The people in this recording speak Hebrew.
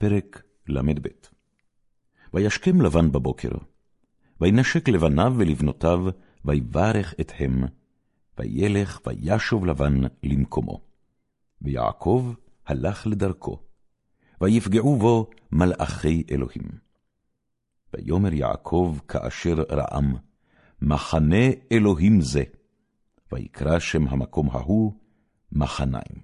פרק ל"ב וישכם לבן בבוקר, וינשק לבניו ולבנותיו, ויברך אתהם, וילך וישוב לבן למקומו. ויעקב הלך לדרכו, ויפגעו בו מלאכי אלוהים. ויאמר יעקב כאשר רעם, מחנה אלוהים זה, ויקרא שם המקום ההוא מחניים.